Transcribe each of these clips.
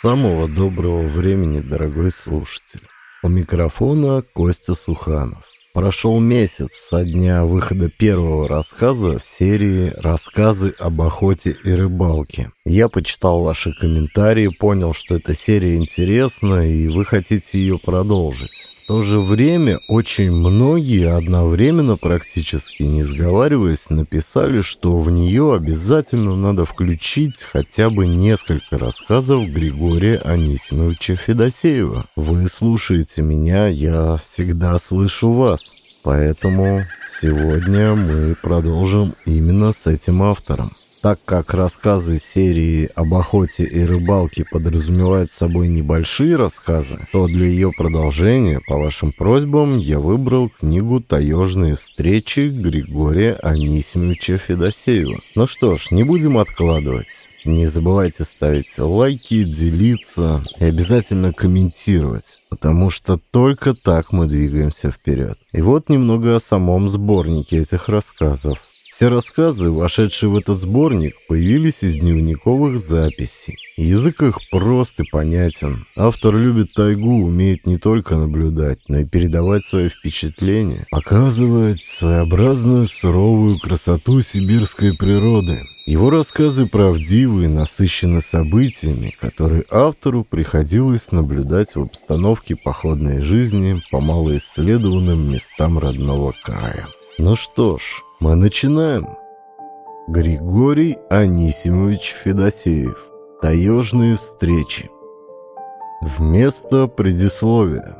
Самого доброго времени, дорогой слушатель. У микрофона Костя Суханов. Прошел месяц со дня выхода первого рассказа в серии «Рассказы об охоте и рыбалке». Я почитал ваши комментарии, понял, что эта серия интересна, и вы хотите ее продолжить. То же время очень многие одновременно, практически не сговариваясь, написали, что в нее обязательно надо включить хотя бы несколько рассказов Григория Анисимовича Федосеева. Вы слушаете меня, я всегда слышу вас. Поэтому сегодня мы продолжим именно с этим автором. Так как рассказы серии об охоте и рыбалке подразумевают собой небольшие рассказы, то для ее продолжения, по вашим просьбам, я выбрал книгу «Таежные встречи» Григория Анисимовича Федосеева. Ну что ж, не будем откладывать. Не забывайте ставить лайки, делиться и обязательно комментировать, потому что только так мы двигаемся вперед. И вот немного о самом сборнике этих рассказов. Все рассказы, вошедшие в этот сборник, появились из дневниковых записей. Язык их прост и понятен. Автор любит тайгу, умеет не только наблюдать, но и передавать свои впечатления, показывать своеобразную суровую красоту сибирской природы. Его рассказы правдивы и насыщены событиями, которые автору приходилось наблюдать в обстановке походной жизни по малоисследованным местам родного края. Ну что ж, мы начинаем. Григорий Анисимович Федосеев. Таежные встречи. Вместо предисловия.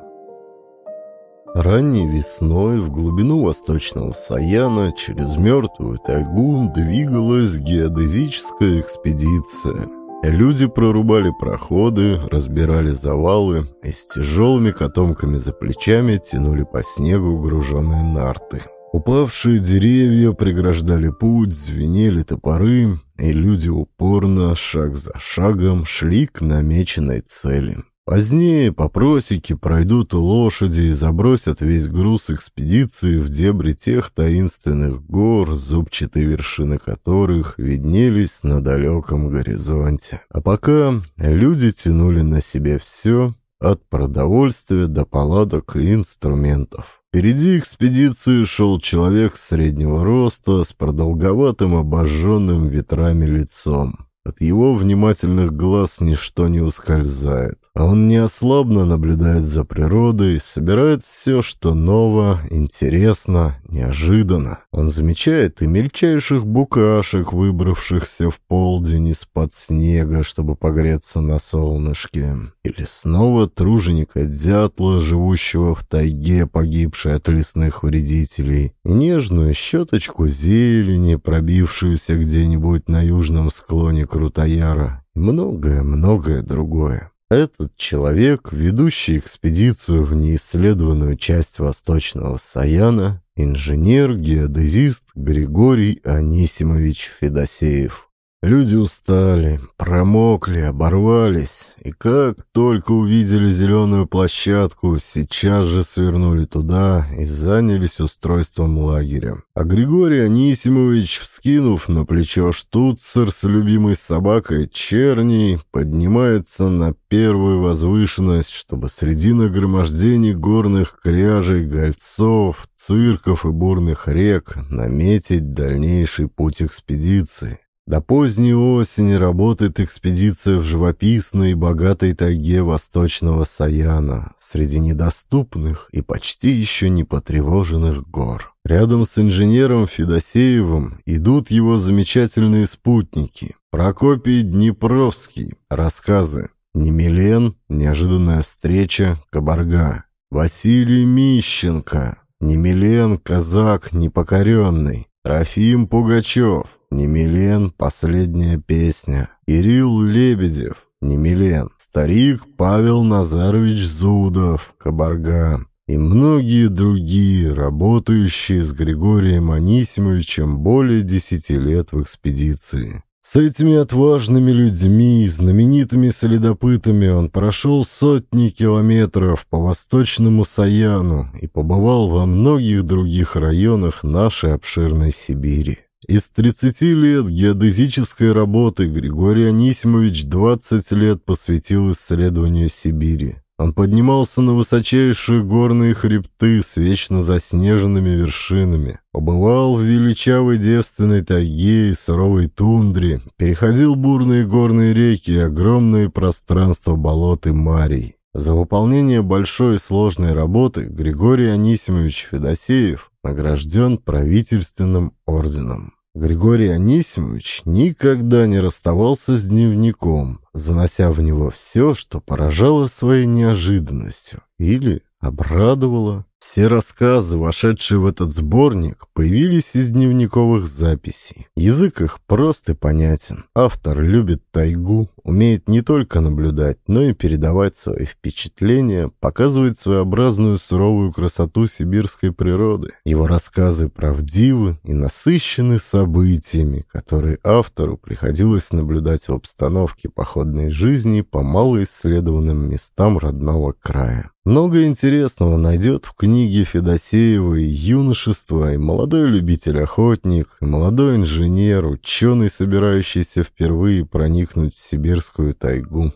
Ранней весной в глубину восточного Саяна через мертвую тайгу двигалась геодезическая экспедиция. Люди прорубали проходы, разбирали завалы и с тяжелыми котомками за плечами тянули по снегу груженные нарты. Упавшие деревья преграждали путь, звенели топоры, и люди упорно, шаг за шагом, шли к намеченной цели. Позднее по просеке пройдут лошади и забросят весь груз экспедиции в дебри тех таинственных гор, зубчатые вершины которых виднелись на далеком горизонте. А пока люди тянули на себе все, от продовольствия до палаток и инструментов. Впереди экспедиции шел человек среднего роста с продолговатым обожженным ветрами лицом. От его внимательных глаз ничто не ускользает. А он неослабно наблюдает за природой, собирает все, что ново, интересно, неожиданно. Он замечает и мельчайших букашек, выбравшихся в полдень из-под снега, чтобы погреться на солнышке. И лесного труженика-дятла, живущего в тайге, погибшей от лесных вредителей. И нежную щеточку зелени, пробившуюся где-нибудь на южном склоне Крутояра. И многое-многое другое. Этот человек, ведущий экспедицию в неисследованную часть Восточного Саяна, инженер-геодезист Григорий Анисимович Федосеев. Люди устали, промокли, оборвались, и как только увидели зеленую площадку, сейчас же свернули туда и занялись устройством лагеря. А Григорий Анисимович, вскинув на плечо штуцер с любимой собакой Черней, поднимается на первую возвышенность, чтобы среди нагромождений горных кряжей, гольцов, цирков и бурных рек наметить дальнейший путь экспедиции. До поздней осени работает экспедиция в живописной и богатой тайге Восточного Саяна, среди недоступных и почти еще не потревоженных гор. Рядом с инженером Федосеевым идут его замечательные спутники. Прокопий Днепровский. Рассказы. Немилен. Неожиданная встреча. Кабарга. Василий Мищенко. Немилен. Казак. Непокоренный. Трофим Пугачев. Немилен, последняя песня. Кирилл Лебедев, Немилен. Старик Павел Назарович Зудов, Кабарга. И многие другие, работающие с Григорием Анисимовичем более десяти лет в экспедиции. С этими отважными людьми, знаменитыми следопытами он прошел сотни километров по восточному Саяну и побывал во многих других районах нашей обширной Сибири. Из 30 лет геодезической работы Григорий Анисимович 20 лет посвятил исследованию Сибири. Он поднимался на высочайшие горные хребты с вечно заснеженными вершинами, побывал в величавой девственной тайге и суровой тундре, переходил бурные горные реки и огромные пространства болот и марий. За выполнение большой и сложной работы Григорий Анисимович Федосеев награжден правительственным орденом. Григорий Анисимович никогда не расставался с дневником, занося в него все, что поражало своей неожиданностью или обрадовало. Все рассказы, вошедшие в этот сборник, появились из дневниковых записей. Язык их прост и понятен. Автор любит тайгу, умеет не только наблюдать, но и передавать свои впечатления, показывает своеобразную суровую красоту сибирской природы. Его рассказы правдивы и насыщены событиями, которые автору приходилось наблюдать в обстановке походной жизни по малоисследованным местам родного края. Много интересного найдет в книге Федосеева и юношество, и молодой любитель-охотник, и молодой инженер, ученый, собирающийся впервые проникнуть в сибирскую тайгу.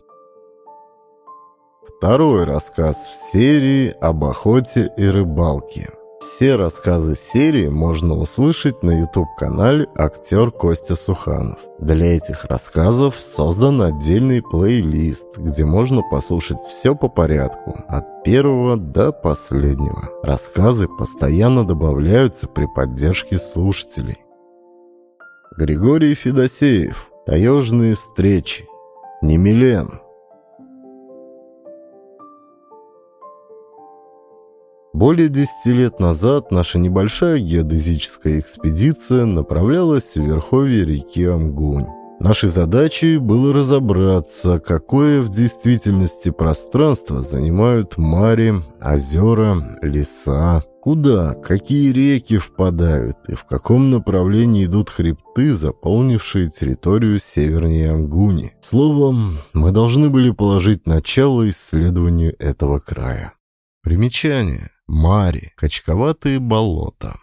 Второй рассказ в серии об охоте и рыбалке. Все рассказы серии можно услышать на YouTube-канале «Актер Костя Суханов». Для этих рассказов создан отдельный плейлист, где можно послушать все по порядку, от первого до последнего. Рассказы постоянно добавляются при поддержке слушателей. Григорий Федосеев. Таежные встречи. Немилен. Более десяти лет назад наша небольшая геодезическая экспедиция направлялась в верховье реки Амгунь. Нашей задачей было разобраться, какое в действительности пространство занимают мари, озера, леса, куда, какие реки впадают и в каком направлении идут хребты, заполнившие территорию севернее Амгуни. Словом, мы должны были положить начало исследованию этого края. Примечание. Мари, качковатые болота.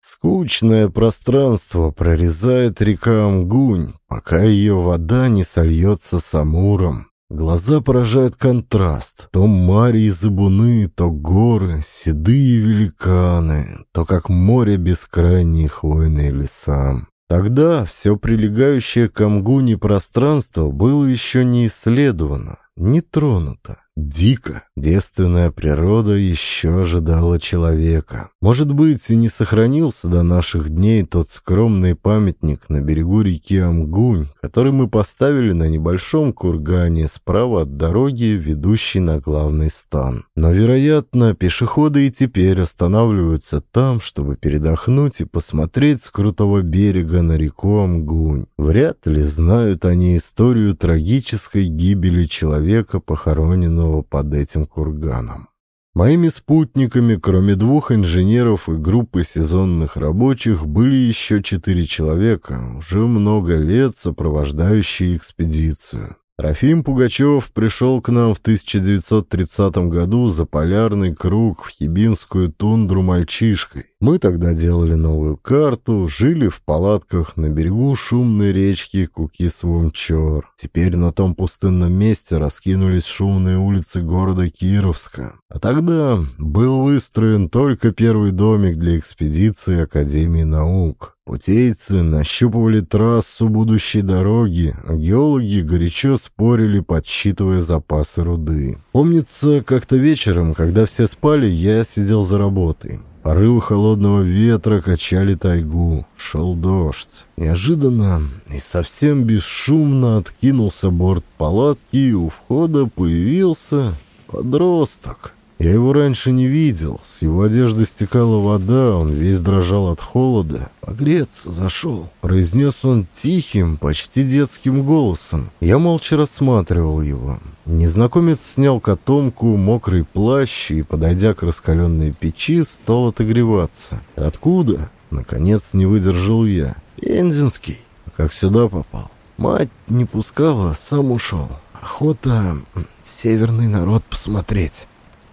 Скучное пространство прорезает река Амгунь, пока ее вода не сольется с Амуром. Глаза поражают контраст. То мари и забуны, то горы, седые великаны, то как море бескрайние хвойные леса. Тогда все прилегающее к Амгуни пространство было еще не исследовано, не тронуто. Дико. Девственная природа еще ожидала человека. Может быть, и не сохранился до наших дней тот скромный памятник на берегу реки Амгунь, который мы поставили на небольшом кургане справа от дороги, ведущей на главный стан. Но, вероятно, пешеходы и теперь останавливаются там, чтобы передохнуть и посмотреть с крутого берега на реку Амгунь. Вряд ли знают они историю трагической гибели человека, похороненного под этим курганом. Моими спутниками, кроме двух инженеров и группы сезонных рабочих, были еще четыре человека, уже много лет сопровождающие экспедицию. Трофим Пугачев пришел к нам в 1930 году за полярный круг в Хибинскую тундру мальчишкой. Мы тогда делали новую карту, жили в палатках на берегу шумной речки Кукисвумчор. Теперь на том пустынном месте раскинулись шумные улицы города Кировска. А тогда был выстроен только первый домик для экспедиции Академии наук. Путейцы нащупывали трассу будущей дороги, а геологи горячо спорили, подсчитывая запасы руды. Помнится, как-то вечером, когда все спали, я сидел за работой. Порывы холодного ветра качали тайгу. Шел дождь. Неожиданно и совсем бесшумно откинулся борт палатки, и у входа появился подросток. Я его раньше не видел. С его одежды стекала вода, он весь дрожал от холода. «Погреться зашел», — произнес он тихим, почти детским голосом. Я молча рассматривал его. Незнакомец снял котомку, мокрый плащ и, подойдя к раскаленной печи, стал отогреваться. «Откуда?» — наконец не выдержал я. «Энзинский. Как сюда попал?» «Мать не пускала, сам ушел. Охота северный народ посмотреть».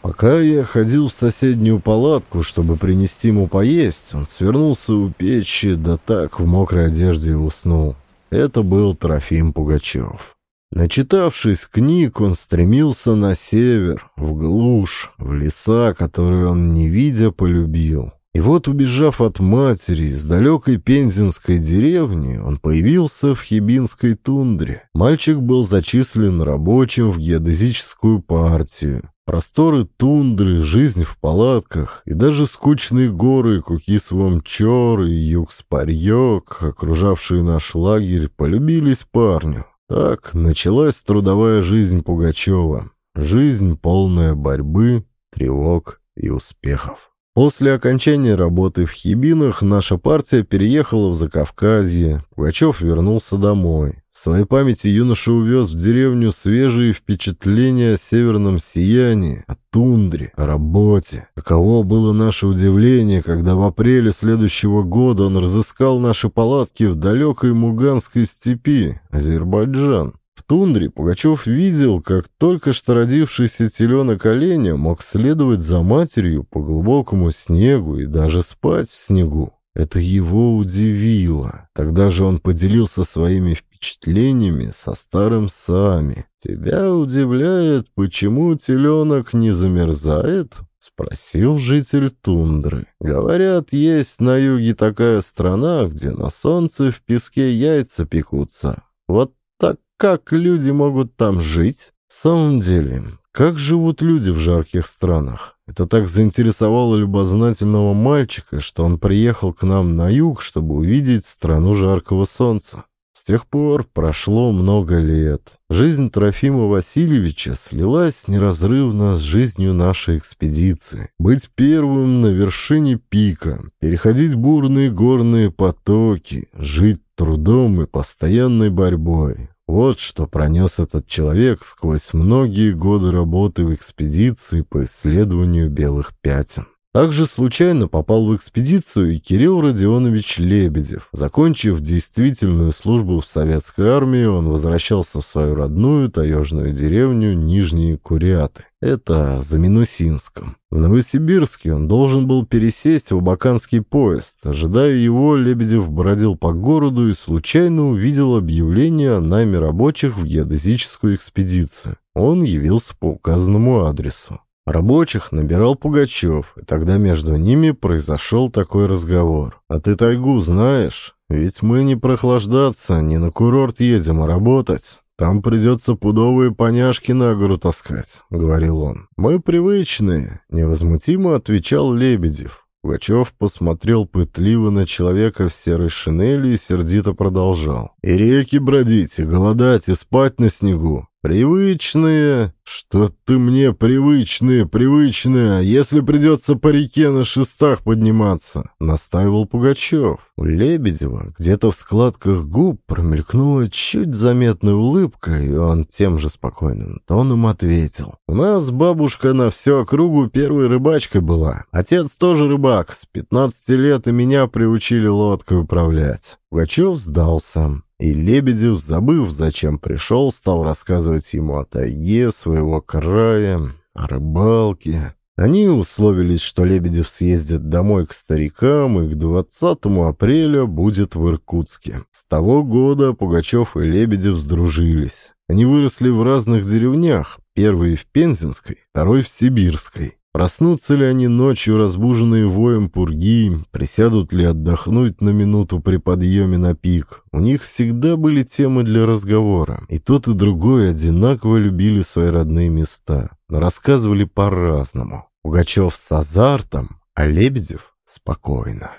Пока я ходил в соседнюю палатку, чтобы принести ему поесть, он свернулся у печи, да так в мокрой одежде и уснул. Это был Трофим Пугачев. Начитавшись книг, он стремился на север, в глушь, в леса, которые он, не видя, полюбил. И вот, убежав от матери из далекой пензенской деревни, он появился в Хибинской тундре. Мальчик был зачислен рабочим в геодезическую партию. Просторы тундры, жизнь в палатках и даже скучные горы Кукисвамчор и Юкспарьёк, окружавшие наш лагерь, полюбились парню. Так началась трудовая жизнь Пугачева. Жизнь, полная борьбы, тревог и успехов. После окончания работы в Хибинах наша партия переехала в Закавказье. Пугачев вернулся домой. В своей памяти юноша увез в деревню свежие впечатления о северном сиянии, о тундре, о работе. Каково было наше удивление, когда в апреле следующего года он разыскал наши палатки в далекой Муганской степи, Азербайджан тундре Пугачев видел, как только что родившийся теленок оленя мог следовать за матерью по глубокому снегу и даже спать в снегу. Это его удивило. Тогда же он поделился своими впечатлениями со старым Сами. «Тебя удивляет, почему теленок не замерзает?» — спросил житель тундры. «Говорят, есть на юге такая страна, где на солнце в песке яйца пекутся. Вот так как люди могут там жить? В самом деле, как живут люди в жарких странах? Это так заинтересовало любознательного мальчика, что он приехал к нам на юг, чтобы увидеть страну жаркого солнца. С тех пор прошло много лет. Жизнь Трофима Васильевича слилась неразрывно с жизнью нашей экспедиции. Быть первым на вершине пика, переходить бурные горные потоки, жить трудом и постоянной борьбой. Вот что пронес этот человек сквозь многие годы работы в экспедиции по исследованию белых пятен. Также случайно попал в экспедицию и Кирилл Родионович Лебедев. Закончив действительную службу в советской армии, он возвращался в свою родную таежную деревню Нижние Куряты. Это за Минусинском. В Новосибирске он должен был пересесть в Абаканский поезд. Ожидая его, Лебедев бродил по городу и случайно увидел объявление о найме рабочих в геодезическую экспедицию. Он явился по указанному адресу. Рабочих набирал Пугачев, и тогда между ними произошел такой разговор. «А ты тайгу знаешь? Ведь мы не прохлаждаться, не на курорт едем, а работать. Там придется пудовые поняшки на гору таскать», — говорил он. «Мы привычные», — невозмутимо отвечал Лебедев. Пугачев посмотрел пытливо на человека в серой шинели и сердито продолжал. «И реки бродить, и голодать, и спать на снегу. «Привычные? Что ты мне привычные, привычные? Если придется по реке на шестах подниматься?» — настаивал Пугачев. У Лебедева где-то в складках губ промелькнула чуть заметная улыбка, и он тем же спокойным тоном ответил. «У нас бабушка на всю округу первой рыбачкой была. Отец тоже рыбак, с пятнадцати лет и меня приучили лодкой управлять». Пугачев сдался. И Лебедев, забыв, зачем пришел, стал рассказывать ему о тайге своего края, о рыбалке. Они условились, что Лебедев съездит домой к старикам и к 20 апреля будет в Иркутске. С того года Пугачев и Лебедев сдружились. Они выросли в разных деревнях, первый в Пензенской, второй в Сибирской. Проснутся ли они ночью, разбуженные воем пурги, присядут ли отдохнуть на минуту при подъеме на пик. У них всегда были темы для разговора, и тот и другой одинаково любили свои родные места, но рассказывали по-разному. Пугачев с азартом, а Лебедев спокойно.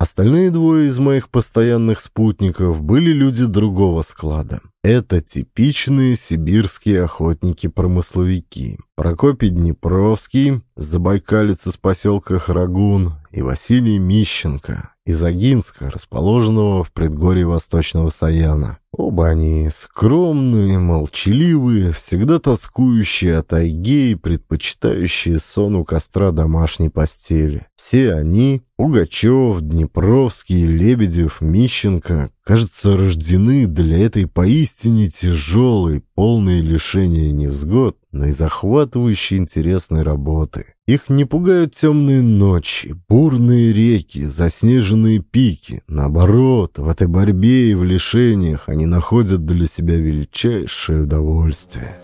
Остальные двое из моих постоянных спутников были люди другого склада. Это типичные сибирские охотники-промысловики. Прокопий Днепровский, забайкалец из поселка Харагун, и Василий Мищенко из Агинска, расположенного в предгорье Восточного Саяна. Оба они скромные, молчаливые, всегда тоскующие о тайге и предпочитающие сон у костра домашней постели. Все они, Пугачев, Днепровский, Лебедев, Мищенко, кажется, рождены для этой поистине тяжелой, полной лишения невзгод, но и захватывающей интересной работы. Их не пугают темные ночи, бурные реки, заснеженные пики. Наоборот, в этой борьбе и в лишениях они находят для себя величайшее удовольствие.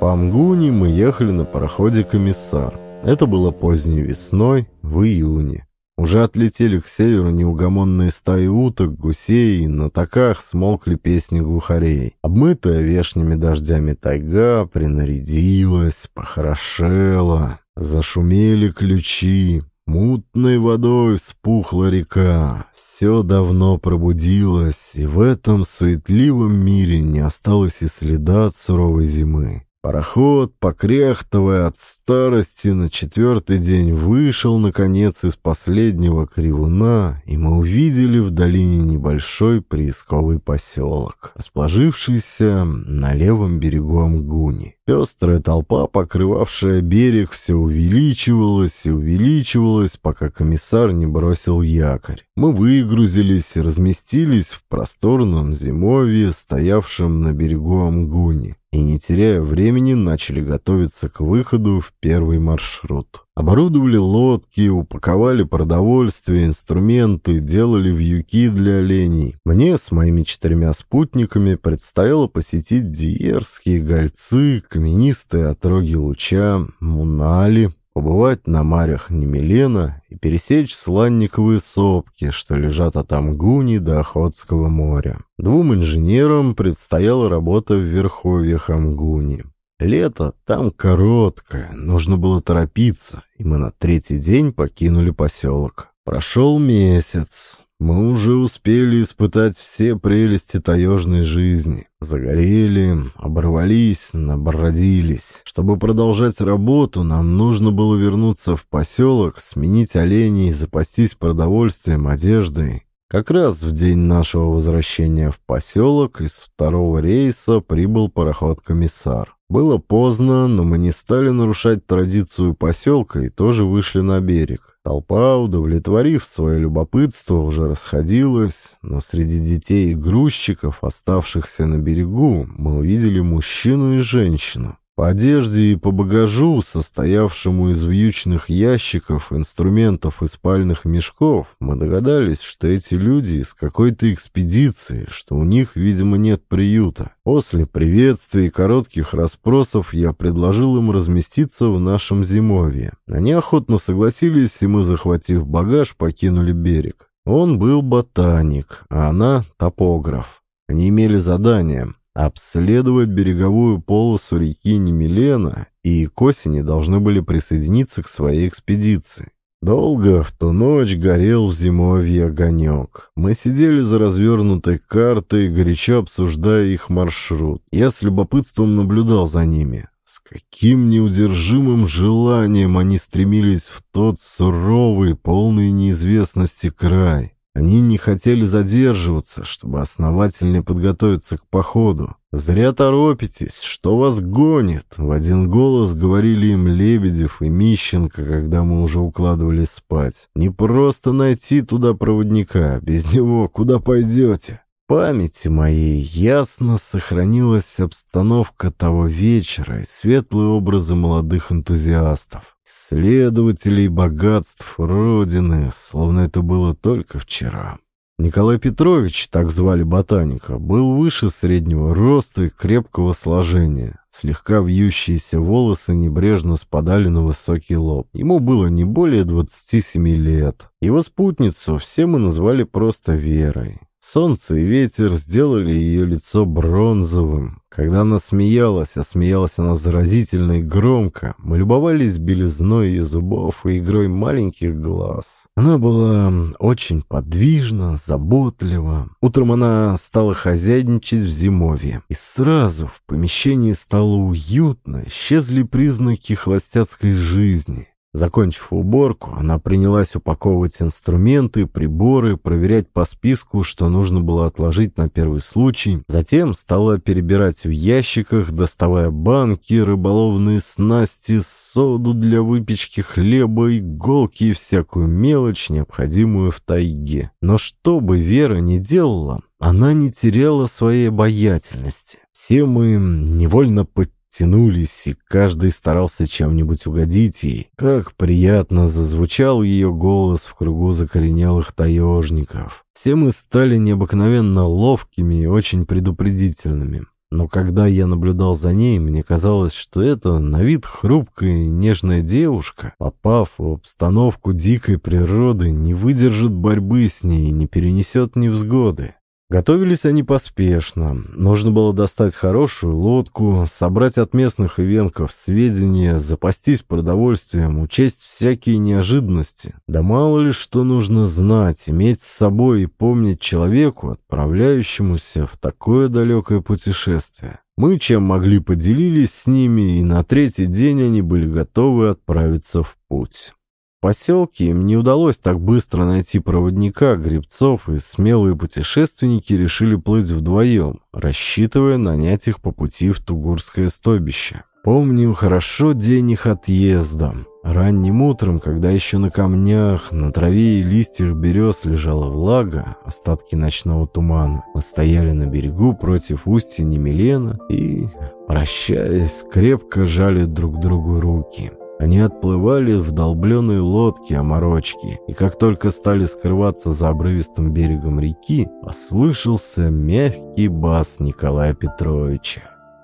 По Амгуни мы ехали на пароходе «Комиссар». Это было поздней весной, в июне. Уже отлетели к северу неугомонные стаи уток, гусей, и на таках смолкли песни глухарей. Обмытая вешними дождями тайга принарядилась, похорошела. Зашумели ключи, мутной водой вспухла река. Все давно пробудилось, и в этом суетливом мире не осталось и следа от суровой зимы. Пароход, покряхтывая от старости, на четвертый день вышел, наконец, из последнего кривуна, и мы увидели в долине небольшой приисковый поселок, расположившийся на левом берегу Амгуни. Пестрая толпа, покрывавшая берег, все увеличивалась и увеличивалась, пока комиссар не бросил якорь. Мы выгрузились и разместились в просторном зимовье, стоявшем на берегу Амгуни и, не теряя времени, начали готовиться к выходу в первый маршрут. Оборудовали лодки, упаковали продовольствие, инструменты, делали вьюки для оленей. Мне с моими четырьмя спутниками предстояло посетить Диерские гольцы, каменистые отроги Луча, Мунали, побывать на марях Немелена и пересечь сланниковые сопки, что лежат от Амгуни до Охотского моря. Двум инженерам предстояла работа в верховьях Амгуни. Лето там короткое, нужно было торопиться, и мы на третий день покинули поселок. Прошел месяц. Мы уже успели испытать все прелести таежной жизни. Загорели, оборвались, набродились. Чтобы продолжать работу, нам нужно было вернуться в поселок, сменить оленей, запастись продовольствием, одеждой. Как раз в день нашего возвращения в поселок из второго рейса прибыл пароход-комиссар. Было поздно, но мы не стали нарушать традицию поселка и тоже вышли на берег. Толпа, удовлетворив свое любопытство, уже расходилась, но среди детей и грузчиков, оставшихся на берегу, мы увидели мужчину и женщину. По одежде и по багажу, состоявшему из вьючных ящиков, инструментов и спальных мешков, мы догадались, что эти люди из какой-то экспедиции, что у них, видимо, нет приюта. После приветствий и коротких расспросов я предложил им разместиться в нашем зимовье. Они охотно согласились, и мы, захватив багаж, покинули берег. Он был ботаник, а она — топограф. Они имели задание обследовать береговую полосу реки Немилена и к осени должны были присоединиться к своей экспедиции. Долго в ту ночь горел в зимовье огонек. Мы сидели за развернутой картой, горячо обсуждая их маршрут. Я с любопытством наблюдал за ними. С каким неудержимым желанием они стремились в тот суровый, полный неизвестности край. Они не хотели задерживаться, чтобы основательнее подготовиться к походу. «Зря торопитесь, что вас гонит?» В один голос говорили им Лебедев и Мищенко, когда мы уже укладывались спать. «Не просто найти туда проводника, без него куда пойдете?» памяти моей ясно сохранилась обстановка того вечера и светлые образы молодых энтузиастов, исследователей богатств Родины, словно это было только вчера. Николай Петрович, так звали ботаника, был выше среднего роста и крепкого сложения. Слегка вьющиеся волосы небрежно спадали на высокий лоб. Ему было не более 27 лет. Его спутницу все мы назвали просто Верой. Солнце и ветер сделали ее лицо бронзовым. Когда она смеялась, а смеялась она заразительно и громко, мы любовались белизной ее зубов и игрой маленьких глаз. Она была очень подвижна, заботлива. Утром она стала хозяйничать в зимовье. И сразу в помещении стало уютно, исчезли признаки холостяцкой жизни. Закончив уборку, она принялась упаковывать инструменты, приборы, проверять по списку, что нужно было отложить на первый случай. Затем стала перебирать в ящиках, доставая банки, рыболовные снасти, соду для выпечки хлеба, иголки и всякую мелочь, необходимую в тайге. Но что бы Вера ни делала, она не теряла своей обаятельности. Все мы невольно подтянули тянулись, и каждый старался чем-нибудь угодить ей. Как приятно зазвучал ее голос в кругу закоренелых таежников. Все мы стали необыкновенно ловкими и очень предупредительными. Но когда я наблюдал за ней, мне казалось, что это на вид хрупкая и нежная девушка, попав в обстановку дикой природы, не выдержит борьбы с ней и не перенесет невзгоды. Готовились они поспешно. Нужно было достать хорошую лодку, собрать от местных ивенков сведения, запастись продовольствием, учесть всякие неожиданности. Да мало ли что нужно знать, иметь с собой и помнить человеку, отправляющемуся в такое далекое путешествие. Мы чем могли поделились с ними, и на третий день они были готовы отправиться в путь поселке им не удалось так быстро найти проводника, гребцов, и смелые путешественники решили плыть вдвоем, рассчитывая нанять их по пути в Тугурское стойбище. Помню хорошо день их отъезда. Ранним утром, когда еще на камнях, на траве и листьях берез лежала влага, остатки ночного тумана, мы стояли на берегу против устья Немелена и, прощаясь, крепко жали друг другу руки. Они отплывали в долбленные лодки оморочки, и как только стали скрываться за обрывистым берегом реки, послышался мягкий бас Николая Петровича.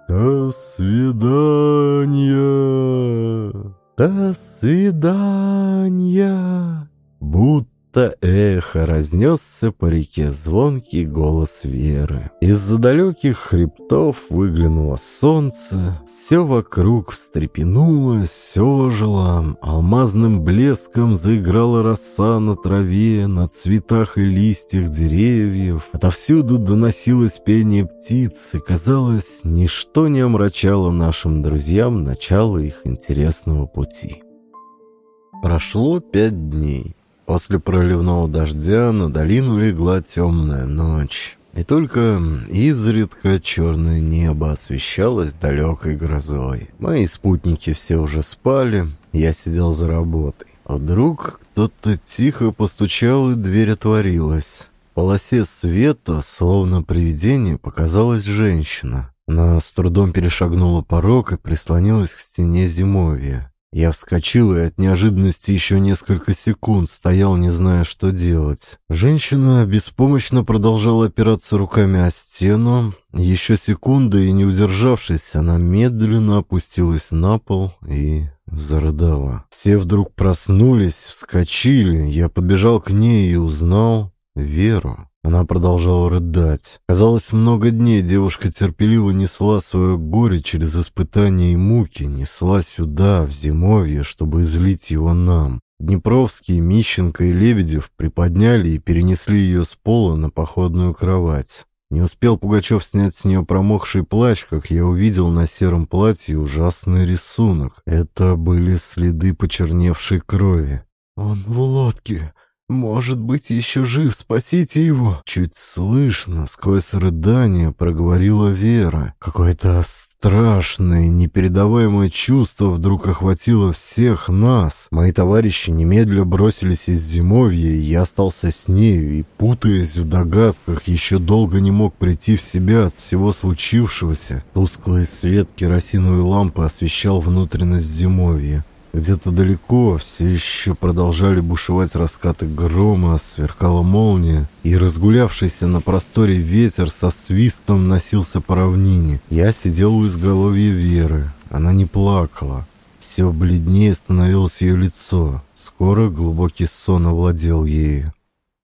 «До свидания! До свидания!» Будто будто эхо разнесся по реке звонкий голос Веры. Из-за далеких хребтов выглянуло солнце, все вокруг встрепенулось, ожило, алмазным блеском заиграла роса на траве, на цветах и листьях деревьев. Отовсюду доносилось пение птиц, и, казалось, ничто не омрачало нашим друзьям начало их интересного пути. Прошло пять дней. После проливного дождя на долину легла темная ночь. И только изредка черное небо освещалось далекой грозой. Мои спутники все уже спали, я сидел за работой. А вдруг кто-то тихо постучал, и дверь отворилась. В полосе света, словно привидение, показалась женщина. Она с трудом перешагнула порог и прислонилась к стене зимовья. Я вскочил и от неожиданности еще несколько секунд стоял, не зная, что делать. Женщина беспомощно продолжала опираться руками о стену. Еще секунда, и не удержавшись, она медленно опустилась на пол и зарыдала. Все вдруг проснулись, вскочили. Я побежал к ней и узнал Веру. Она продолжала рыдать. Казалось, много дней девушка терпеливо несла свое горе через испытания и муки, несла сюда, в зимовье, чтобы излить его нам. Днепровский, Мищенко и Лебедев приподняли и перенесли ее с пола на походную кровать. Не успел Пугачев снять с нее промокший плащ, как я увидел на сером платье ужасный рисунок. Это были следы почерневшей крови. «Он в лодке!» «Может быть, еще жив, спасите его!» Чуть слышно, сквозь рыдание, проговорила Вера. Какое-то страшное, непередаваемое чувство вдруг охватило всех нас. Мои товарищи немедля бросились из зимовья, и я остался с нею, и, путаясь в догадках, еще долго не мог прийти в себя от всего случившегося. Тусклый свет керосиновой лампы освещал внутренность зимовья. Где-то далеко все еще продолжали бушевать раскаты грома, сверкала молния, и разгулявшийся на просторе ветер со свистом носился по равнине. Я сидел у изголовья Веры. Она не плакала. Все бледнее становилось ее лицо. Скоро глубокий сон овладел ею.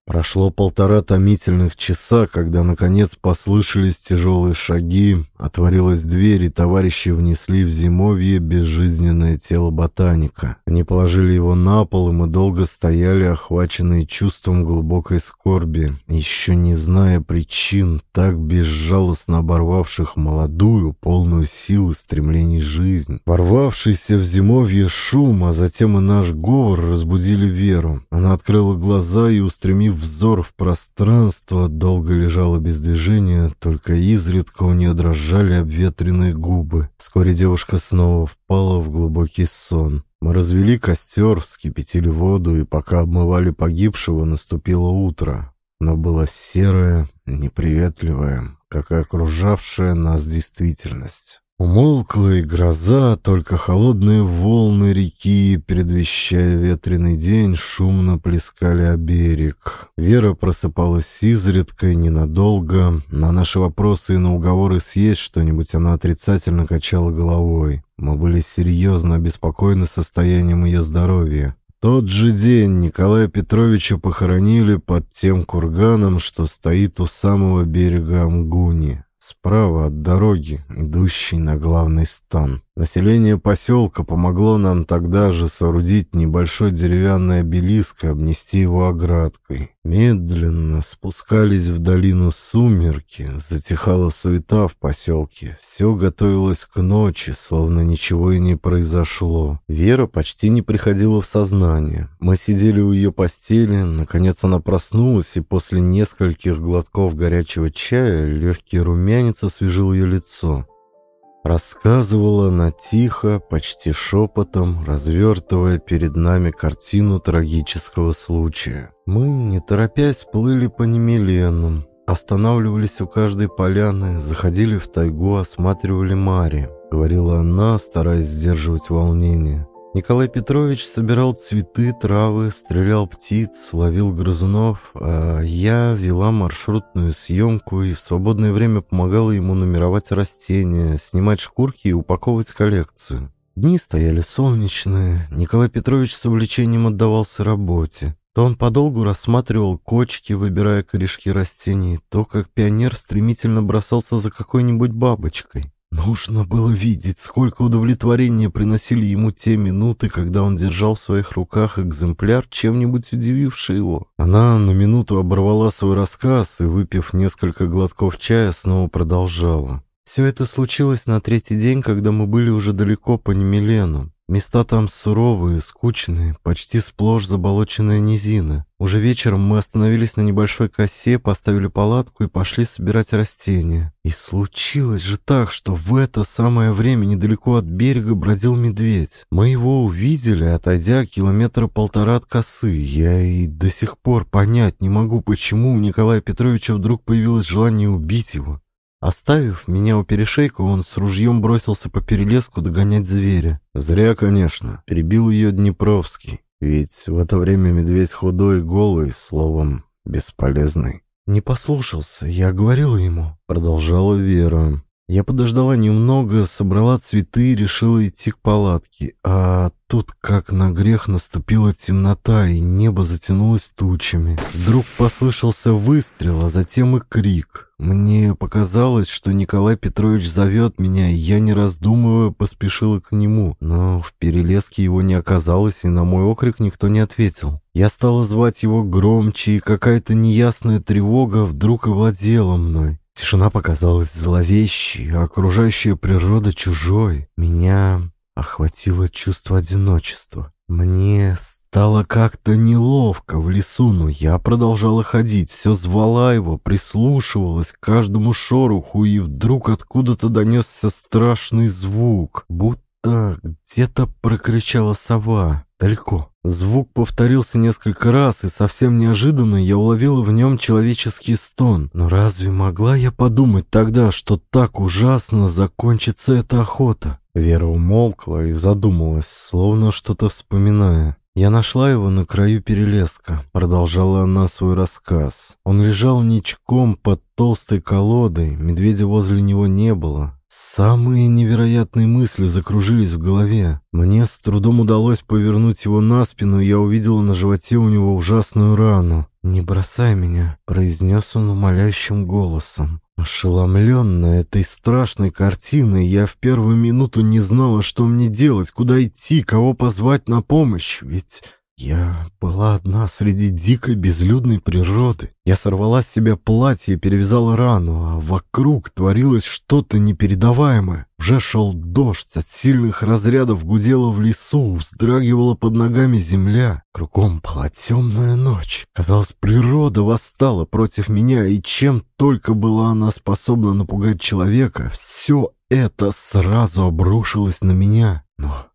Прошло полтора томительных часа, когда, наконец, послышались тяжелые шаги, Отворилась дверь, и товарищи внесли в зимовье безжизненное тело ботаника. Они положили его на пол, и мы долго стояли, охваченные чувством глубокой скорби, еще не зная причин, так безжалостно оборвавших молодую, полную сил и стремлений жизнь. Ворвавшийся в зимовье шум, а затем и наш говор разбудили Веру. Она открыла глаза и, устремив взор в пространство, долго лежала без движения, только изредка у нее дрожали обветренные губы. Вскоре девушка снова впала в глубокий сон. Мы развели костер, вскипятили воду, и пока обмывали погибшего, наступило утро. Но было серое, неприветливое, как и окружавшая нас действительность. Умолкла и гроза, только холодные волны реки, предвещая ветреный день, шумно плескали о берег. Вера просыпалась изредка и ненадолго. На наши вопросы и на уговоры съесть что-нибудь она отрицательно качала головой. Мы были серьезно обеспокоены состоянием ее здоровья. Тот же день Николая Петровича похоронили под тем курганом, что стоит у самого берега Амгуни справа от дороги, идущей на главный стан. Население поселка помогло нам тогда же соорудить небольшой деревянный обелиск и обнести его оградкой. Медленно спускались в долину сумерки, затихала суета в поселке. Все готовилось к ночи, словно ничего и не произошло. Вера почти не приходила в сознание. Мы сидели у ее постели, наконец она проснулась, и после нескольких глотков горячего чая легкий румянец освежил ее лицо. Рассказывала она тихо, почти шепотом, развертывая перед нами картину трагического случая. Мы, не торопясь, плыли по Немиленам, останавливались у каждой поляны, заходили в тайгу, осматривали Мари. Говорила она, стараясь сдерживать волнение. Николай Петрович собирал цветы, травы, стрелял птиц, ловил грызунов, а я вела маршрутную съемку и в свободное время помогала ему нумеровать растения, снимать шкурки и упаковывать коллекцию. Дни стояли солнечные, Николай Петрович с увлечением отдавался работе. То он подолгу рассматривал кочки, выбирая корешки растений, то как пионер стремительно бросался за какой-нибудь бабочкой. Нужно было видеть, сколько удовлетворения приносили ему те минуты, когда он держал в своих руках экземпляр, чем-нибудь удививший его. Она на минуту оборвала свой рассказ и, выпив несколько глотков чая, снова продолжала. Все это случилось на третий день, когда мы были уже далеко по Немелену. Места там суровые, скучные, почти сплошь заболоченная низина. Уже вечером мы остановились на небольшой косе, поставили палатку и пошли собирать растения. И случилось же так, что в это самое время недалеко от берега бродил медведь. Мы его увидели, отойдя километра полтора от косы. Я и до сих пор понять не могу, почему у Николая Петровича вдруг появилось желание убить его. Оставив меня у перешейка, он с ружьем бросился по перелеску догонять зверя. Зря, конечно, перебил ее Днепровский. Ведь в это время медведь худой голый, словом, бесполезный. «Не послушался, я говорила ему», — продолжала Вера. Я подождала немного, собрала цветы и решила идти к палатке. А тут, как на грех, наступила темнота, и небо затянулось тучами. Вдруг послышался выстрел, а затем и крик. Мне показалось, что Николай Петрович зовет меня, и я, не раздумывая, поспешила к нему. Но в перелеске его не оказалось, и на мой окрик никто не ответил. Я стала звать его громче, и какая-то неясная тревога вдруг овладела мной. Тишина показалась зловещей, а окружающая природа чужой. Меня охватило чувство одиночества. Мне стало как-то неловко в лесу, но я продолжала ходить, все звала его, прислушивалась к каждому шороху, и вдруг откуда-то донесся страшный звук, будто где-то прокричала сова далеко. Звук повторился несколько раз, и совсем неожиданно я уловила в нем человеческий стон. Но разве могла я подумать тогда, что так ужасно закончится эта охота? Вера умолкла и задумалась, словно что-то вспоминая. «Я нашла его на краю перелеска», — продолжала она свой рассказ. Он лежал ничком под толстой колодой, медведя возле него не было. Самые невероятные мысли закружились в голове. Мне с трудом удалось повернуть его на спину, и я увидела на животе у него ужасную рану. «Не бросай меня», — произнес он умоляющим голосом. Ошеломленная этой страшной картиной, я в первую минуту не знала, что мне делать, куда идти, кого позвать на помощь, ведь я была одна среди дикой безлюдной природы. Я сорвала с себя платье и перевязала рану, а вокруг творилось что-то непередаваемое. Уже шел дождь, от сильных разрядов гудело в лесу, вздрагивала под ногами земля. Кругом была темная ночь. Казалось, природа восстала против меня, и чем только была она способна напугать человека, все это сразу обрушилось на меня. Но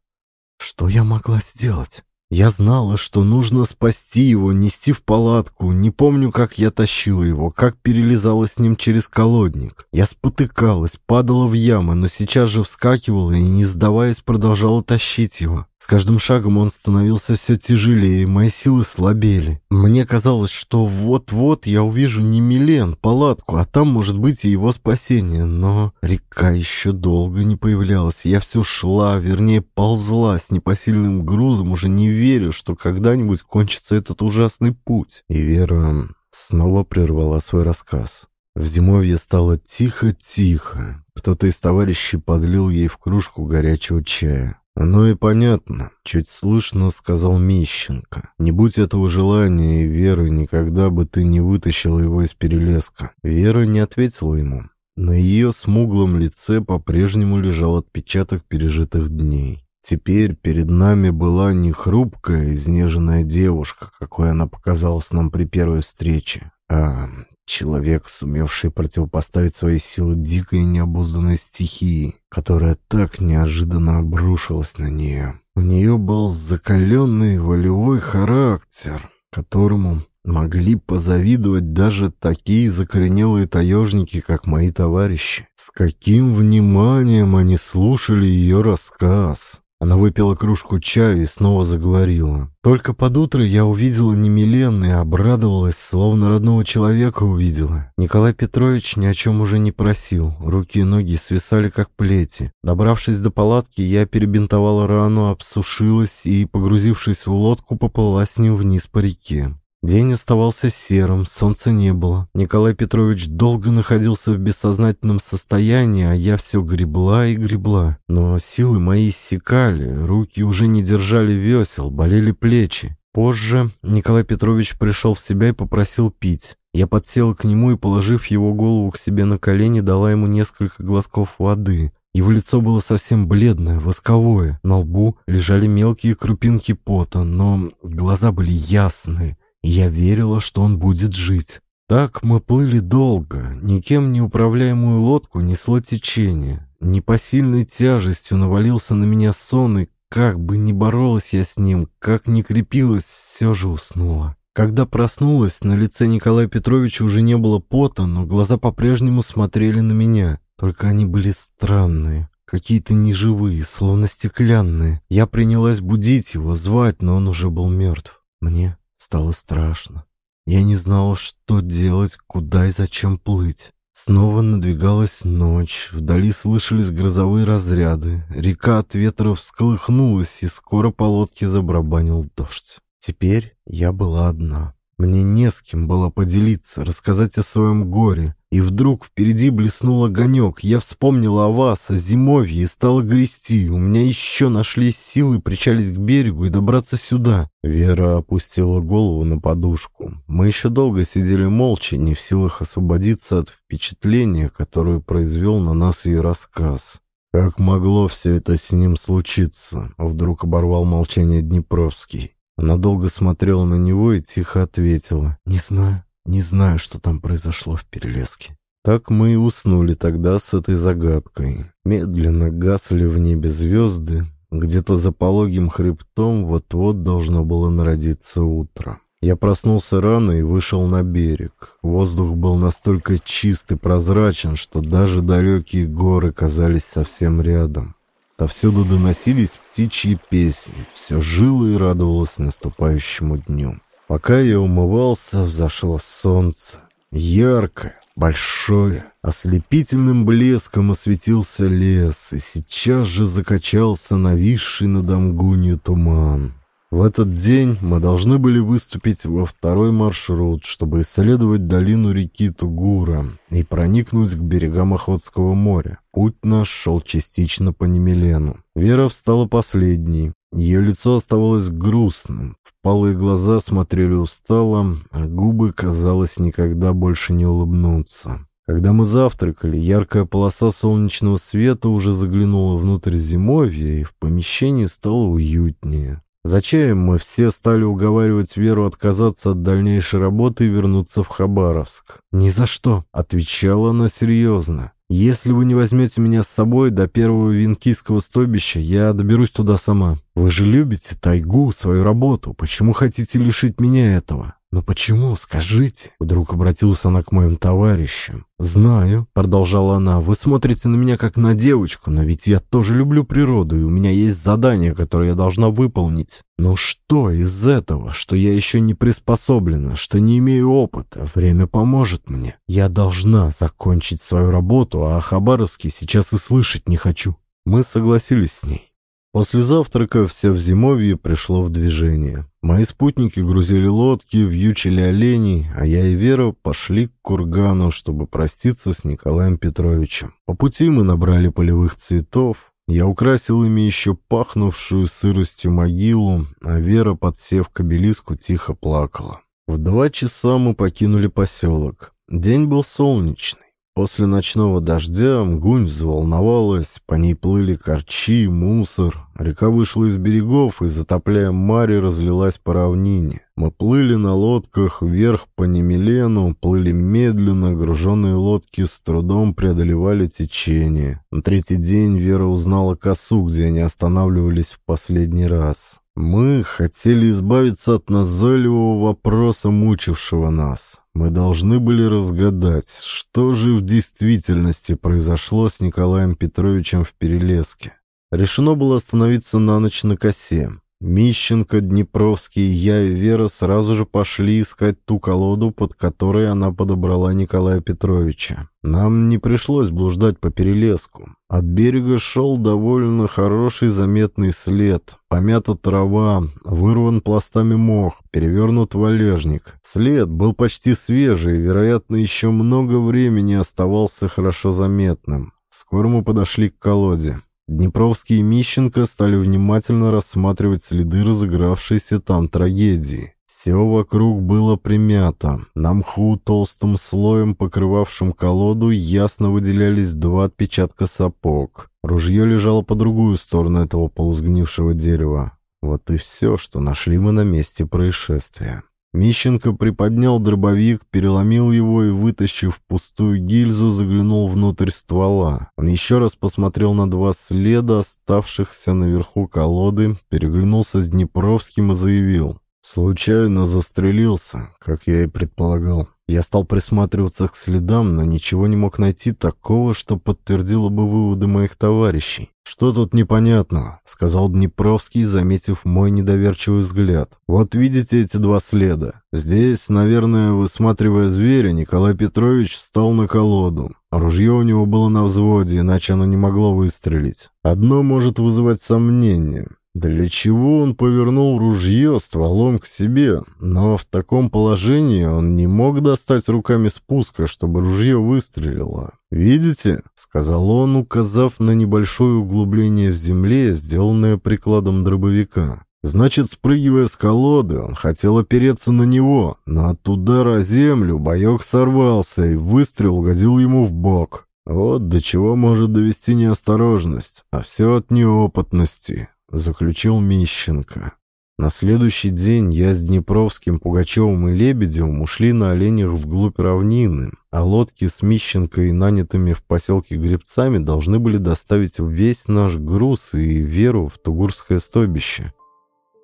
что я могла сделать? Я знала, что нужно спасти его, нести в палатку. Не помню, как я тащила его, как перелезала с ним через колодник. Я спотыкалась, падала в ямы, но сейчас же вскакивала и, не сдаваясь, продолжала тащить его. С каждым шагом он становился все тяжелее, мои силы слабели. Мне казалось, что вот-вот я увижу не Милен, палатку, а там может быть и его спасение. Но река еще долго не появлялась. Я все шла, вернее ползла с непосильным грузом, уже не верю, что когда-нибудь кончится этот ужасный путь. И Вера снова прервала свой рассказ. В зимовье стало тихо-тихо. Кто-то из товарищей подлил ей в кружку горячего чая. «Оно и понятно», — чуть слышно сказал Мищенко. «Не будь этого желания и веры, никогда бы ты не вытащила его из перелеска». Вера не ответила ему. На ее смуглом лице по-прежнему лежал отпечаток пережитых дней. Теперь перед нами была не хрупкая, изнеженная девушка, какой она показалась нам при первой встрече, а Человек, сумевший противопоставить свои силы дикой и необузданной стихии, которая так неожиданно обрушилась на нее. У нее был закаленный волевой характер, которому могли позавидовать даже такие закоренелые таежники, как мои товарищи. С каким вниманием они слушали ее рассказ. Она выпила кружку чая и снова заговорила. Только под утро я увидела Немилен и обрадовалась, словно родного человека увидела. Николай Петрович ни о чем уже не просил. Руки и ноги свисали, как плети. Добравшись до палатки, я перебинтовала рану, обсушилась и, погрузившись в лодку, поплыла с ним вниз по реке. День оставался серым, солнца не было. Николай Петрович долго находился в бессознательном состоянии, а я все гребла и гребла. Но силы мои иссякали, руки уже не держали весел, болели плечи. Позже Николай Петрович пришел в себя и попросил пить. Я подсела к нему и, положив его голову к себе на колени, дала ему несколько глотков воды. Его лицо было совсем бледное, восковое. На лбу лежали мелкие крупинки пота, но глаза были ясные. Я верила, что он будет жить. Так мы плыли долго, никем не управляемую лодку несло течение. Непосильной тяжестью навалился на меня сон, и как бы ни боролась я с ним, как ни крепилась, все же уснула. Когда проснулась, на лице Николая Петровича уже не было пота, но глаза по-прежнему смотрели на меня. Только они были странные, какие-то неживые, словно стеклянные. Я принялась будить его, звать, но он уже был мертв. Мне Стало страшно. Я не знала, что делать, куда и зачем плыть. Снова надвигалась ночь, вдали слышались грозовые разряды, река от ветра всколыхнулась, и скоро по лодке забарабанил дождь. Теперь я была одна. Мне не с кем было поделиться, рассказать о своем горе. И вдруг впереди блеснул огонек. Я вспомнила о вас, о зимовье и стала грести. У меня еще нашлись силы причалить к берегу и добраться сюда. Вера опустила голову на подушку. Мы еще долго сидели молча, не в силах освободиться от впечатления, которое произвел на нас ее рассказ. Как могло все это с ним случиться? Вдруг оборвал молчание Днепровский. Она долго смотрела на него и тихо ответила. «Не знаю. Не знаю, что там произошло в Перелеске. Так мы и уснули тогда с этой загадкой. Медленно гасли в небе звезды. Где-то за пологим хребтом вот-вот должно было народиться утро. Я проснулся рано и вышел на берег. Воздух был настолько чист и прозрачен, что даже далекие горы казались совсем рядом. Отовсюду доносились птичьи песни. Все жило и радовалось наступающему дню. Пока я умывался, взошло солнце. Яркое, большое, ослепительным блеском осветился лес, и сейчас же закачался нависший над Амгунью туман. В этот день мы должны были выступить во второй маршрут, чтобы исследовать долину реки Тугура и проникнуть к берегам Охотского моря. Путь наш шел частично по Немелену. Вера встала последней. Ее лицо оставалось грустным. Впалые глаза смотрели устало, а губы, казалось, никогда больше не улыбнутся. Когда мы завтракали, яркая полоса солнечного света уже заглянула внутрь зимовья, и в помещении стало уютнее. За чаем мы все стали уговаривать Веру отказаться от дальнейшей работы и вернуться в Хабаровск. «Ни за что», — отвечала она серьезно. «Если вы не возьмете меня с собой до первого винкийского стойбища, я доберусь туда сама. Вы же любите тайгу, свою работу. Почему хотите лишить меня этого?» «Но почему? Скажите!» Вдруг обратилась она к моим товарищам. «Знаю», — продолжала она, — «вы смотрите на меня как на девочку, но ведь я тоже люблю природу, и у меня есть задание, которое я должна выполнить. Но что из этого, что я еще не приспособлена, что не имею опыта? Время поможет мне. Я должна закончить свою работу, а о Хабаровске сейчас и слышать не хочу». Мы согласились с ней. После завтрака все в зимовье пришло в движение. Мои спутники грузили лодки, вьючили оленей, а я и Вера пошли к кургану, чтобы проститься с Николаем Петровичем. По пути мы набрали полевых цветов. Я украсил ими еще пахнувшую сыростью могилу, а Вера, подсев к обелиску, тихо плакала. В два часа мы покинули поселок. День был солнечный. После ночного дождя Мгунь взволновалась, по ней плыли корчи, мусор. Река вышла из берегов и, затопляя море, разлилась по равнине. Мы плыли на лодках вверх по Немелену, плыли медленно, груженные лодки с трудом преодолевали течение. На третий день Вера узнала косу, где они останавливались в последний раз. Мы хотели избавиться от назойливого вопроса, мучившего нас. Мы должны были разгадать, что же в действительности произошло с Николаем Петровичем в Перелеске. Решено было остановиться на ночь на косе. Мищенко, Днепровский, я и Вера сразу же пошли искать ту колоду, под которой она подобрала Николая Петровича. Нам не пришлось блуждать по перелеску. От берега шел довольно хороший заметный след. Помята трава, вырван пластами мох, перевернут валежник. След был почти свежий, вероятно, еще много времени оставался хорошо заметным. Скоро мы подошли к колоде. Днепровский и Мищенко стали внимательно рассматривать следы разыгравшейся там трагедии. Все вокруг было примято. На мху толстым слоем, покрывавшим колоду, ясно выделялись два отпечатка сапог. Ружье лежало по другую сторону этого полузгнившего дерева. Вот и все, что нашли мы на месте происшествия. Мищенко приподнял дробовик, переломил его и, вытащив пустую гильзу, заглянул внутрь ствола. Он еще раз посмотрел на два следа, оставшихся наверху колоды, переглянулся с Днепровским и заявил. «Случайно застрелился, как я и предполагал. Я стал присматриваться к следам, но ничего не мог найти такого, что подтвердило бы выводы моих товарищей. «Что тут непонятного?» — сказал Днепровский, заметив мой недоверчивый взгляд. «Вот видите эти два следа? Здесь, наверное, высматривая зверя, Николай Петрович встал на колоду. Ружье у него было на взводе, иначе оно не могло выстрелить. Одно может вызывать сомнение. Для чего он повернул ружье стволом к себе? Но в таком положении он не мог достать руками спуска, чтобы ружье выстрелило. «Видите?» — сказал он, указав на небольшое углубление в земле, сделанное прикладом дробовика. Значит, спрыгивая с колоды, он хотел опереться на него, но от удара о землю боек сорвался, и выстрел угодил ему в бок. Вот до чего может довести неосторожность, а все от неопытности заключил Мищенко. На следующий день я с Днепровским, Пугачевым и Лебедевым ушли на оленях вглубь равнины, а лодки с Мищенко и нанятыми в поселке гребцами должны были доставить весь наш груз и Веру в Тугурское стойбище.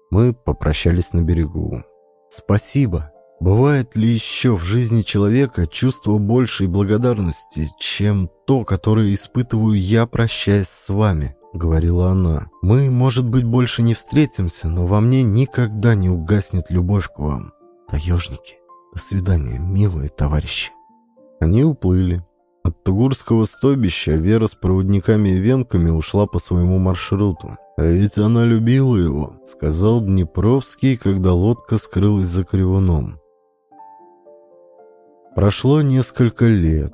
Мы попрощались на берегу. «Спасибо. Бывает ли еще в жизни человека чувство большей благодарности, чем то, которое испытываю я, прощаясь с вами?» — говорила она. «Мы, может быть, больше не встретимся, но во мне никогда не угаснет любовь к вам. Таежники, до свидания, милые товарищи». Они уплыли. От Тугурского стойбища Вера с проводниками и венками ушла по своему маршруту. А ведь она любила его, сказал Днепровский, когда лодка скрылась за кривуном. Прошло несколько лет.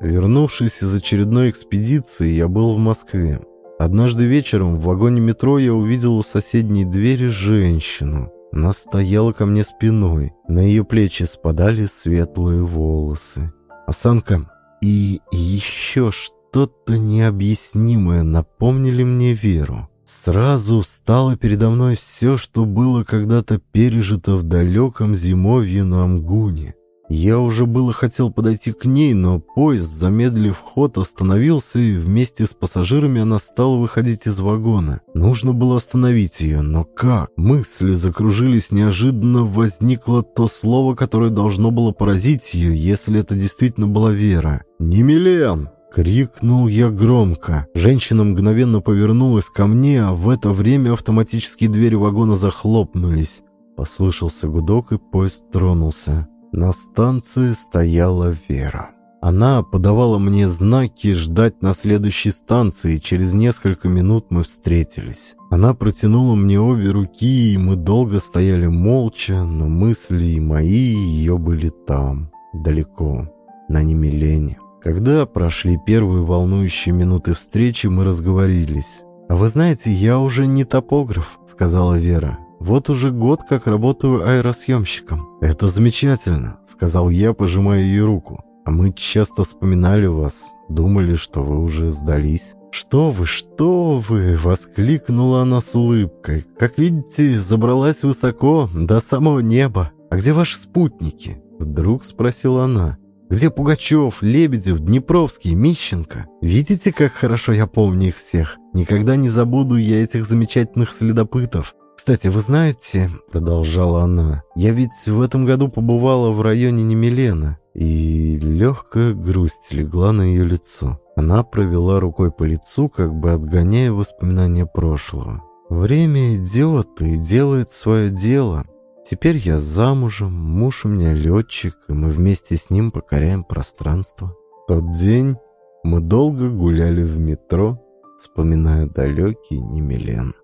Вернувшись из очередной экспедиции, я был в Москве. Однажды вечером в вагоне метро я увидел у соседней двери женщину. Она стояла ко мне спиной. На ее плечи спадали светлые волосы. Осанка и еще что-то необъяснимое напомнили мне Веру. Сразу встало передо мной все, что было когда-то пережито в далеком зимовье на Амгуне. Я уже было хотел подойти к ней, но поезд, замедлив ход, остановился, и вместе с пассажирами она стала выходить из вагона. Нужно было остановить ее, но как? Мысли закружились, неожиданно возникло то слово, которое должно было поразить ее, если это действительно была Вера. «Не Милен!» Крикнул я громко. Женщина мгновенно повернулась ко мне, а в это время автоматические двери вагона захлопнулись. Послышался гудок, и поезд тронулся. На станции стояла Вера. Она подавала мне знаки ждать на следующей станции, через несколько минут мы встретились. Она протянула мне обе руки, и мы долго стояли молча, но мысли мои ее были там, далеко, на Немилене. Когда прошли первые волнующие минуты встречи, мы разговорились. «А вы знаете, я уже не топограф», — сказала Вера. Вот уже год как работаю аэросъемщиком. Это замечательно, сказал я, пожимая ее руку. А мы часто вспоминали вас, думали, что вы уже сдались. «Что вы, что вы!» — воскликнула она с улыбкой. «Как видите, забралась высоко, до самого неба. А где ваши спутники?» Вдруг спросила она. «Где Пугачев, Лебедев, Днепровский, Мищенко? Видите, как хорошо я помню их всех? Никогда не забуду я этих замечательных следопытов. «Кстати, вы знаете, — продолжала она, — я ведь в этом году побывала в районе Немилена, и легкая грусть легла на ее лицо. Она провела рукой по лицу, как бы отгоняя воспоминания прошлого. Время идет и делает свое дело. Теперь я замужем, муж у меня летчик, и мы вместе с ним покоряем пространство. Тот день мы долго гуляли в метро, вспоминая далекий Немилен.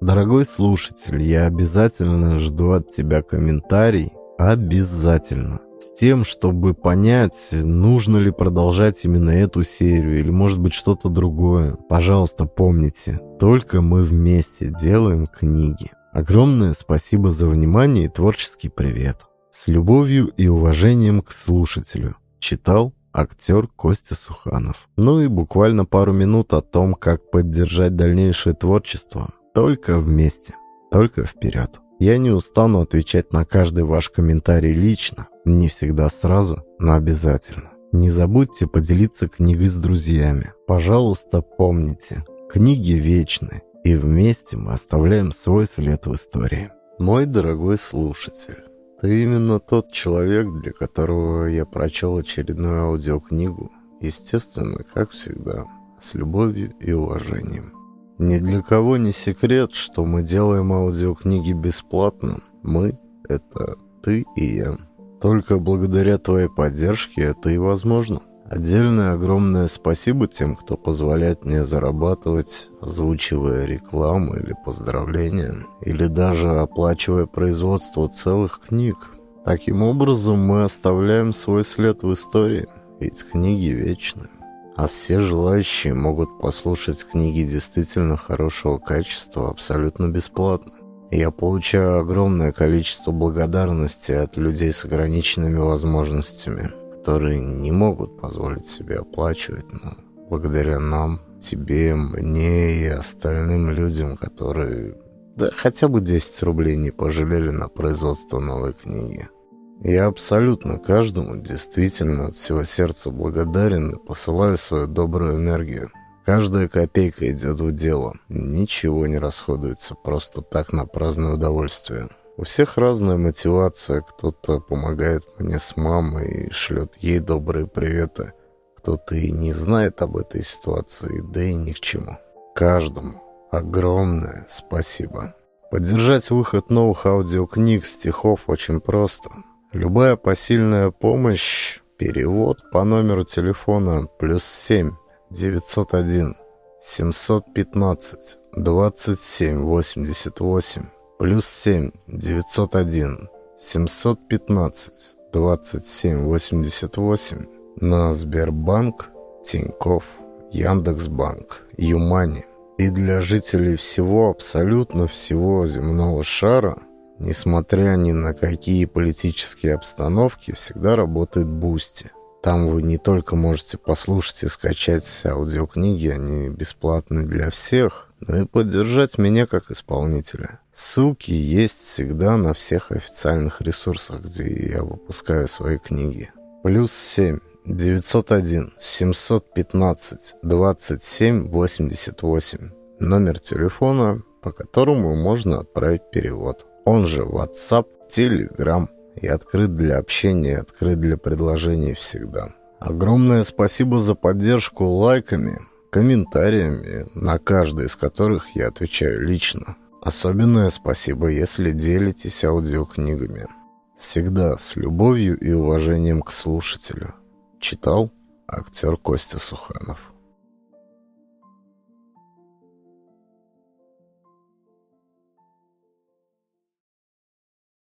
Дорогой слушатель, я обязательно жду от тебя комментарий. Обязательно. С тем, чтобы понять, нужно ли продолжать именно эту серию или может быть что-то другое. Пожалуйста, помните, только мы вместе делаем книги. Огромное спасибо за внимание и творческий привет. С любовью и уважением к слушателю. Читал актер Костя Суханов. Ну и буквально пару минут о том, как поддержать дальнейшее творчество. Только вместе, только вперед. Я не устану отвечать на каждый ваш комментарий лично, не всегда сразу, но обязательно. Не забудьте поделиться книгой с друзьями. Пожалуйста, помните, книги вечны, и вместе мы оставляем свой след в истории. Мой дорогой слушатель, ты именно тот человек, для которого я прочел очередную аудиокнигу. Естественно, как всегда, с любовью и уважением. Ни для кого не секрет, что мы делаем аудиокниги бесплатно. Мы — это ты и я. Только благодаря твоей поддержке это и возможно. Отдельное огромное спасибо тем, кто позволяет мне зарабатывать, озвучивая рекламу или поздравления, или даже оплачивая производство целых книг. Таким образом мы оставляем свой след в истории, ведь книги вечны а все желающие могут послушать книги действительно хорошего качества абсолютно бесплатно. Я получаю огромное количество благодарности от людей с ограниченными возможностями, которые не могут позволить себе оплачивать, но благодаря нам, тебе, мне и остальным людям, которые да хотя бы 10 рублей не пожалели на производство новой книги. Я абсолютно каждому действительно от всего сердца благодарен и посылаю свою добрую энергию. Каждая копейка идет в дело. Ничего не расходуется просто так на праздное удовольствие. У всех разная мотивация. Кто-то помогает мне с мамой и шлет ей добрые приветы. Кто-то и не знает об этой ситуации, да и ни к чему. Каждому огромное спасибо. Поддержать выход новых аудиокниг, стихов очень просто – Любая посильная помощь, перевод по номеру телефона плюс 7 901 715 27 88 плюс 7 901 715 27 88 на Сбербанк, Тинькофф, Яндекс.Банк, ЮMoney. И для жителей всего, абсолютно всего земного шара, несмотря ни на какие политические обстановки, всегда работает Boosty. Там вы не только можете послушать и скачать аудиокниги, они бесплатны для всех, но и поддержать меня как исполнителя. Ссылки есть всегда на всех официальных ресурсах, где я выпускаю свои книги. Плюс 7 901 715 27 88. Номер телефона, по которому можно отправить перевод. Он же WhatsApp, Telegram и открыт для общения, открыт для предложений всегда. Огромное спасибо за поддержку лайками, комментариями, на каждый из которых я отвечаю лично. Особенное спасибо, если делитесь аудиокнигами. Всегда с любовью и уважением к слушателю. Читал актер Костя Суханов.